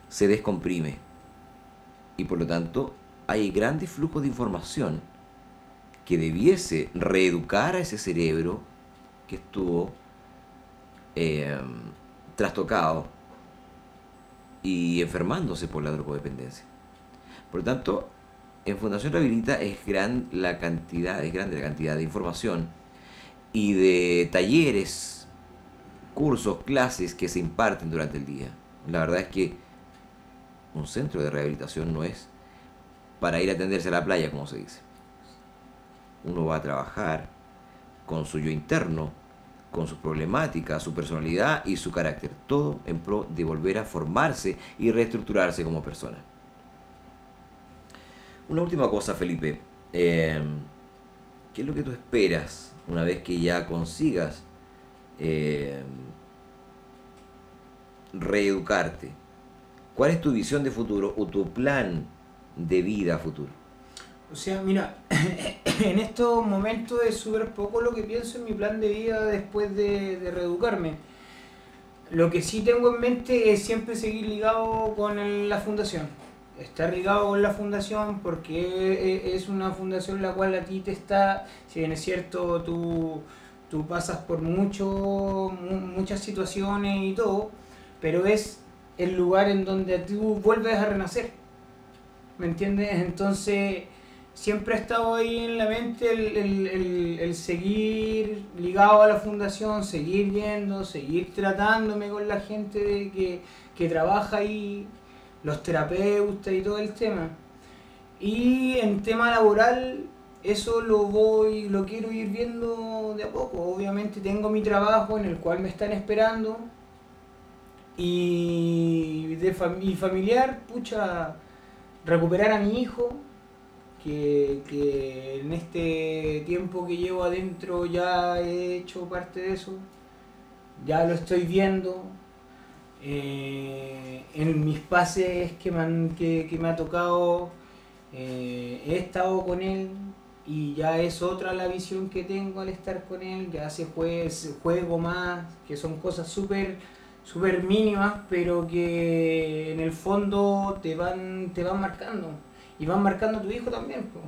se descomprime. Y por lo tanto hay grandes flujos de información que debiese reeducar a ese cerebro que estuvo eh, trastocado y enfermándose por la drogodependencia. Por lo tanto, en Fundación Rehabilita es gran la cantidad, es grande la cantidad de información y de talleres, cursos, clases que se imparten durante el día. La verdad es que un centro de rehabilitación no es para ir a atenderse a la playa, como se dice. Uno va a trabajar con su yo interno, con sus problemáticas, su personalidad y su carácter. Todo en pro de volver a formarse y reestructurarse como persona. Una última cosa, Felipe. Eh, ¿Qué es lo que tú esperas una vez que ya consigas eh, reeducarte? ¿Cuál es tu visión de futuro o tu plan de vida futuro? O sea, mira, en estos momentos es súper poco lo que pienso en mi plan de vida después de, de reeducarme. Lo que sí tengo en mente es siempre seguir ligado con la fundación. Estar ligado con la fundación porque e- es una fundación la cual a ti te está, si bien es cierto, tú, tú pasas por mucho, mu- muchas situaciones y todo, pero es el lugar en donde tú vuelves a renacer. ¿Me entiendes? Entonces, siempre ha estado ahí en la mente el, el- el- seguir ligado a la fundación, seguir yendo, seguir tratándome con la gente de que, que trabaja ahí, los terapeutas y todo el tema. Y en tema laboral, eso lo voy, lo quiero ir viendo de a poco. Obviamente tengo mi trabajo en el cual me están esperando. Y de fam- y familiar, pucha, recuperar a mi hijo, que, que en este tiempo que llevo adentro ya he hecho parte de eso, ya lo estoy viendo. eh, en mis pases que me, que, que me ha tocado, eh, he estado con él y ya es otra la visión que tengo al estar con él, ya se juega, juego más, que son cosas súper súper mínimas, pero que en el fondo te van, te van marcando. Y van marcando a tu hijo también. po.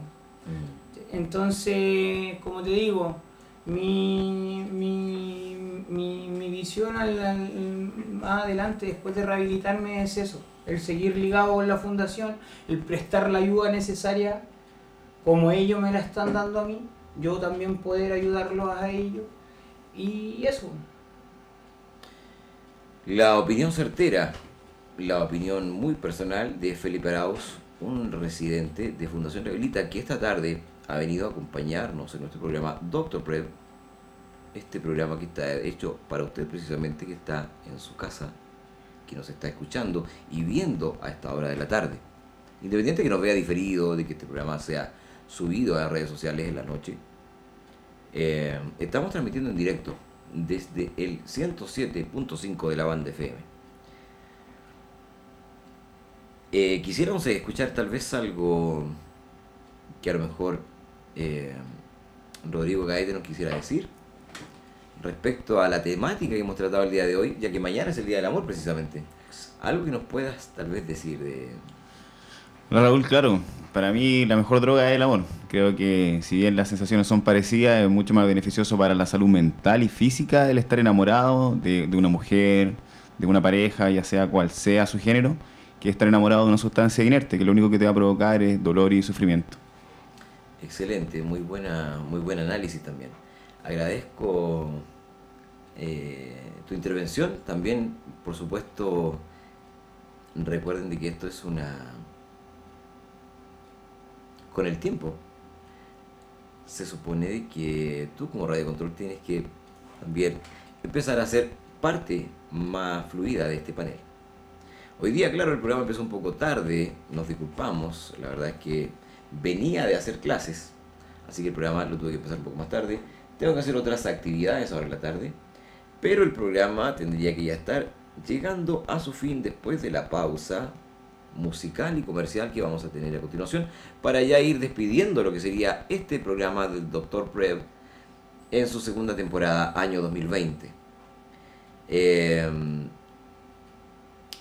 Entonces, como te digo, mi, mi, mi, mi visión al- al- más adelante, después de rehabilitarme, es eso. El seguir ligado con la fundación, el prestar la ayuda necesaria, como ellos me la están dando a mí, yo también poder ayudarlos a ellos. Y eso. La opinión certera, la opinión muy personal de Felipe Arauz, un residente de Fundación Rehabilita que esta tarde ha venido a acompañarnos en nuestro programa Doctor Prep. Este programa que está hecho para usted precisamente que está en su casa, que nos está escuchando y viendo a esta hora de la tarde. Independiente que nos vea diferido, de que este programa sea subido a las redes sociales en la noche, eh, estamos transmitiendo en directo desde el 107.5 de la banda FM. Eh, quisiéramos escuchar tal vez algo que a lo mejor eh, Rodrigo Gaete nos quisiera decir respecto a la temática que hemos tratado el día de hoy, ya que mañana es el Día del Amor precisamente. Algo que nos puedas tal vez decir Raúl, claro. Para mí la mejor droga es el amor. Creo que si bien las sensaciones son parecidas, es mucho más beneficioso para la salud mental y física el estar enamorado de una mujer, de una pareja, ya sea cual sea su género, que estar enamorado de una sustancia inerte, que lo único que te va a provocar es dolor y sufrimiento. Excelente, muy buena, muy buen análisis también. Agradezco eh, tu intervención. También, por supuesto, recuerden de que esto es una... Con el tiempo, se supone de que tú como Radio Control tienes que también empezar a ser parte más fluida de este panel. Hoy día, claro, el programa empezó un poco tarde, nos disculpamos, la verdad es que venía de hacer clases, así que el programa lo tuve que empezar un poco más tarde. Tengo que hacer otras actividades ahora en la tarde, pero el programa tendría que ya estar llegando a su fin después de la pausa musical y comercial que vamos a tener a continuación, para ya ir despidiendo lo que sería este programa del Dr. Prev en su segunda temporada, año 2020. Eh,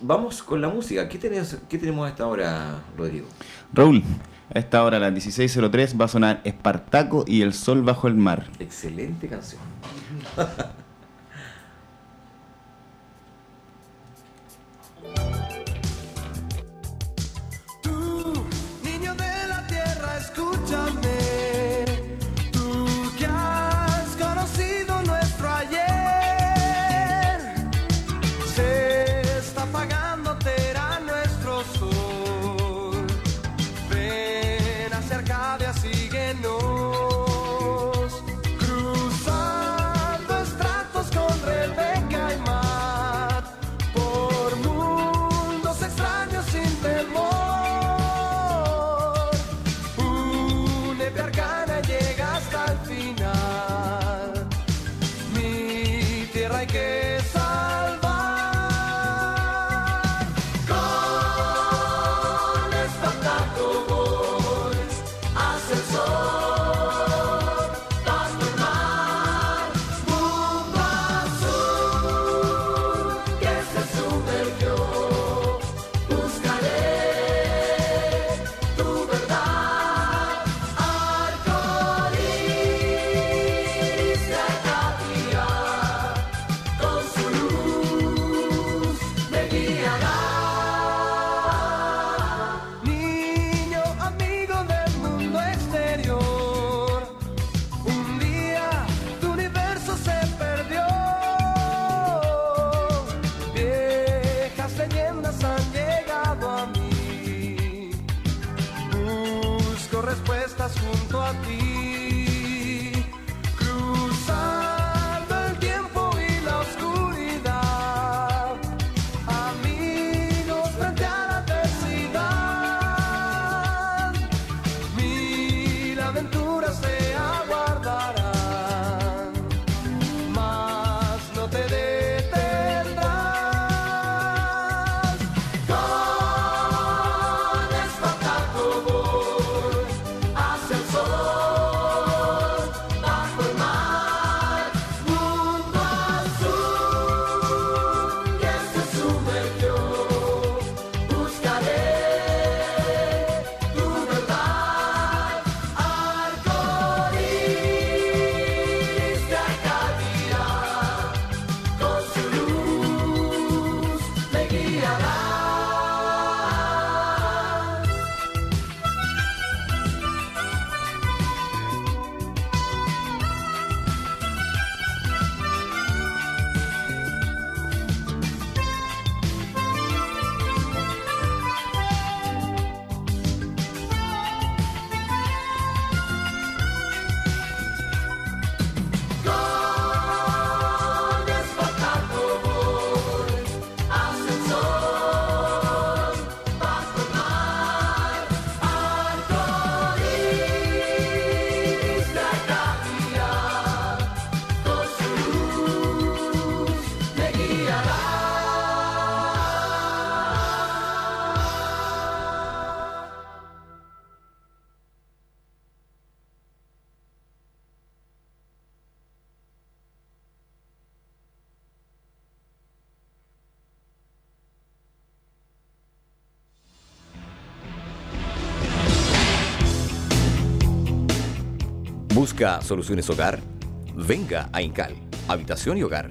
vamos con la música. ¿Qué tenemos, ¿Qué tenemos a esta hora, Rodrigo? Raúl, A esta hora, a las 16.03, va a sonar Espartaco y El Sol Bajo el Mar. Excelente canción. Soluciones hogar. Venga a Incal, habitación y hogar.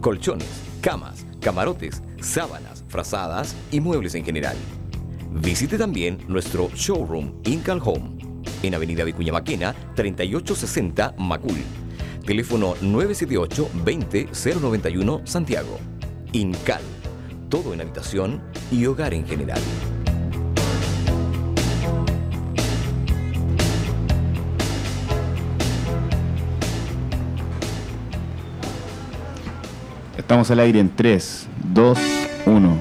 Colchones, camas, camarotes, sábanas, frazadas y muebles en general. Visite también nuestro showroom Incal Home en Avenida Vicuña Maquena 3860 Macul. Teléfono 978 20 091 Santiago. Incal. Todo en habitación y hogar en general. Estamos al aire en 3, 2, 1.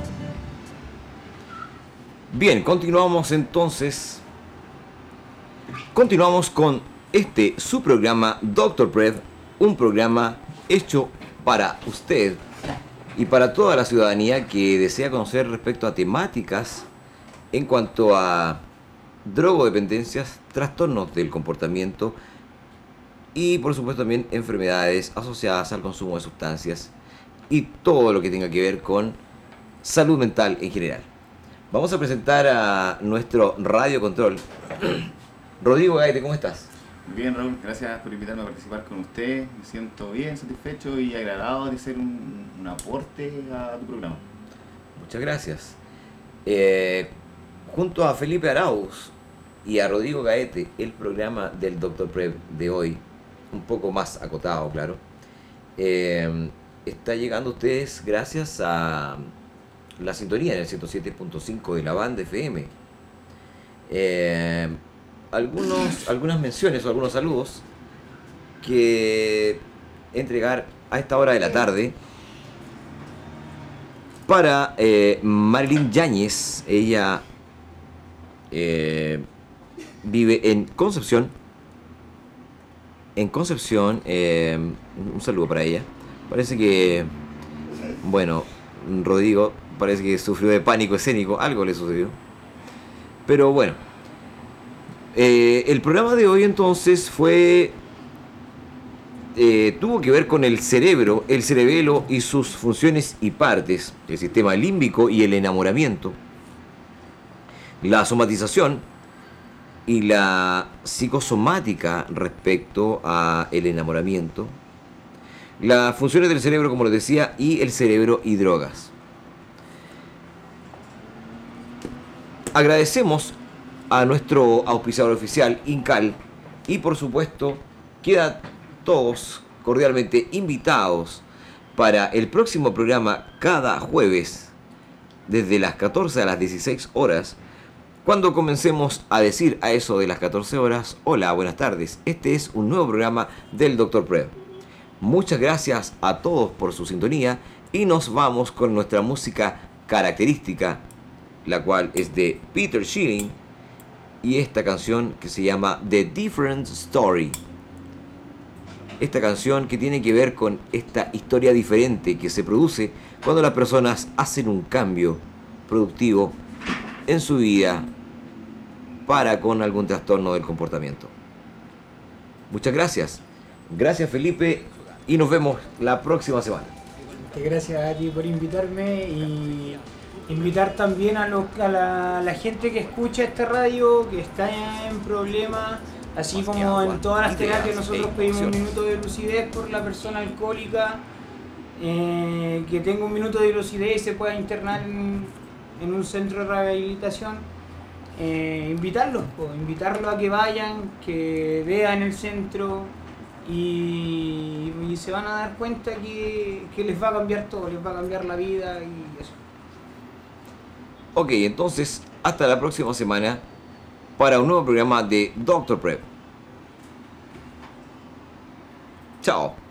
Bien, continuamos entonces. Continuamos con este su programa Doctor Pred, un programa hecho para usted y para toda la ciudadanía que desea conocer respecto a temáticas en cuanto a drogodependencias, trastornos del comportamiento y por supuesto también enfermedades asociadas al consumo de sustancias y todo lo que tenga que ver con salud mental en general. Vamos a presentar a nuestro radio control. Rodrigo Gaete, ¿cómo estás? Bien, Raúl, gracias por invitarme a participar con usted. Me siento bien, satisfecho y agradado de ser un, un aporte a tu programa. Muchas gracias. Eh, junto a Felipe Arauz y a Rodrigo Gaete, el programa del Dr. Prev de hoy, un poco más acotado, claro, eh, está llegando a ustedes gracias a la sintonía en el 107.5 de la banda FM. Eh, algunos, algunas menciones o algunos saludos que entregar a esta hora de la tarde para eh, Marilyn Yáñez. Ella eh, vive en Concepción. En Concepción, eh, un saludo para ella. Parece que, bueno, Rodrigo parece que sufrió de pánico escénico, algo le sucedió. Pero bueno, eh, el programa de hoy entonces fue eh, tuvo que ver con el cerebro, el cerebelo y sus funciones y partes, el sistema límbico y el enamoramiento, la somatización y la psicosomática respecto a el enamoramiento, las funciones del cerebro, como les decía, y el cerebro y drogas. Agradecemos a nuestro auspiciador oficial, Incal, y por supuesto, queda todos cordialmente invitados para el próximo programa cada jueves desde las 14 a las 16 horas cuando comencemos a decir a eso de las 14 horas hola buenas tardes este es un nuevo programa del Dr. Prev muchas gracias a todos por su sintonía y nos vamos con nuestra música característica la cual es de Peter Schilling y esta canción que se llama The Different Story esta canción que tiene que ver con esta historia diferente que se produce cuando las personas hacen un cambio productivo en su vida para con algún trastorno del comportamiento. Muchas gracias. Gracias Felipe y nos vemos la próxima semana. Gracias a ti por invitarme y invitar también a, los- a la, la gente que escucha esta radio, que está en problemas, así como en todas las terapias nosotros pedimos un minuto de lucidez por la persona alcohólica, eh, que tenga un minuto de lucidez y se pueda internar en, en un centro de rehabilitación. Eh, invitarlos, po, invitarlos a que vayan, que vean el centro y, se van a dar cuenta que, que les va a cambiar todo, les va a cambiar la vida y eso. Ok, entonces hasta la próxima semana para un nuevo programa de Doctor Prep. Chao.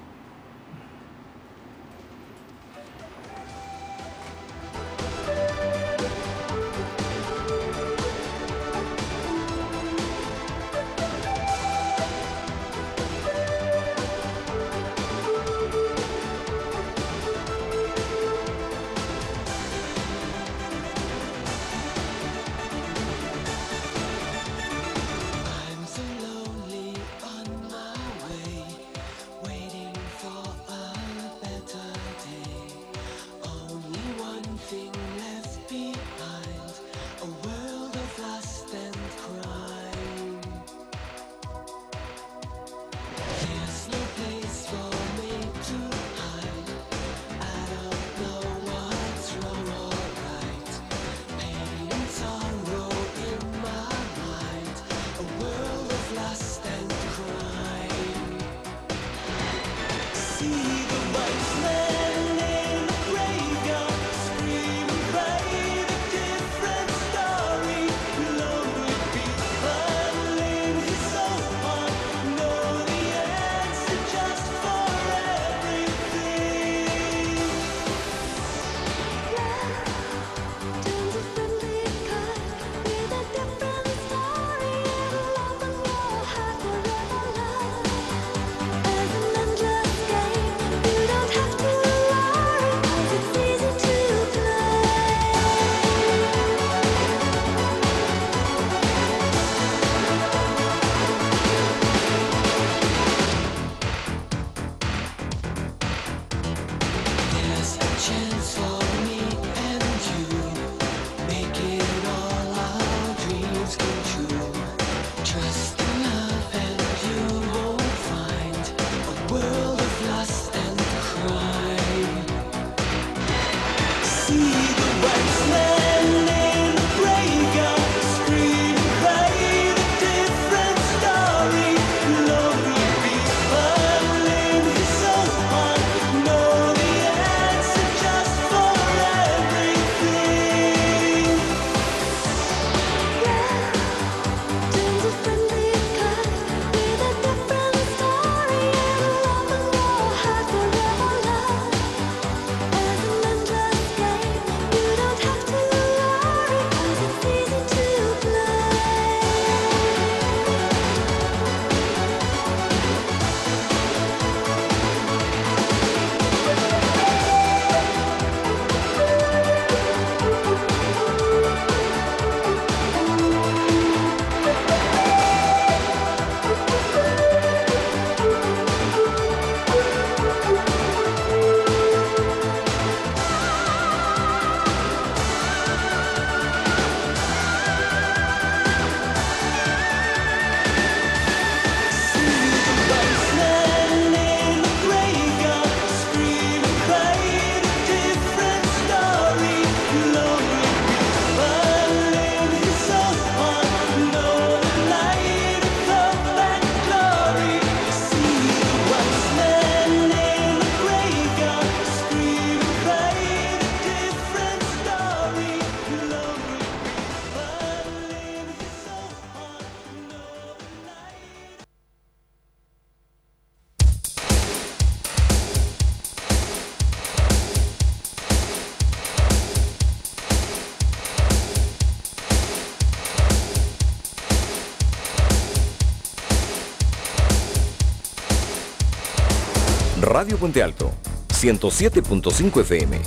Radio Puente Alto, 107.5 FM.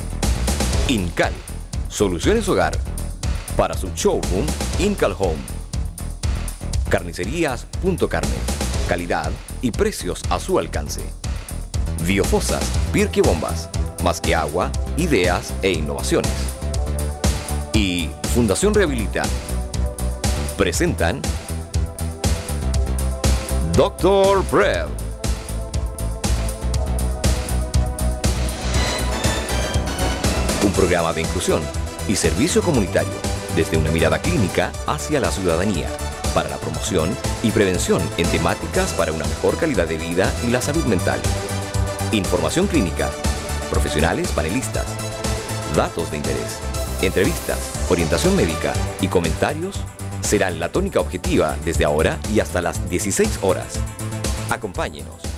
Incal, Soluciones Hogar. Para su showroom, Incal Home. Carnicerías. Calidad y precios a su alcance. Biofosas, Pirque Bombas. Más que agua, ideas e innovaciones. Y Fundación Rehabilita. Presentan Doctor Brev. Programa de inclusión y servicio comunitario desde una mirada clínica hacia la ciudadanía para la promoción y prevención en temáticas para una mejor calidad de vida y la salud mental. Información clínica, profesionales panelistas, datos de interés, entrevistas, orientación médica y comentarios serán la tónica objetiva desde ahora y hasta las 16 horas. Acompáñenos.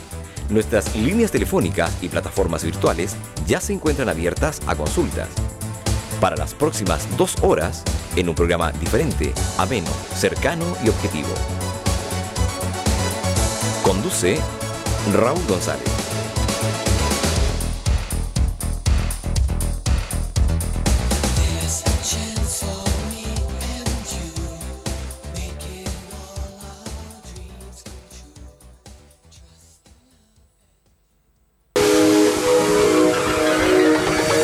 Nuestras líneas telefónicas y plataformas virtuales ya se encuentran abiertas a consultas. Para las próximas dos horas, en un programa diferente, ameno, cercano y objetivo. Conduce Raúl González.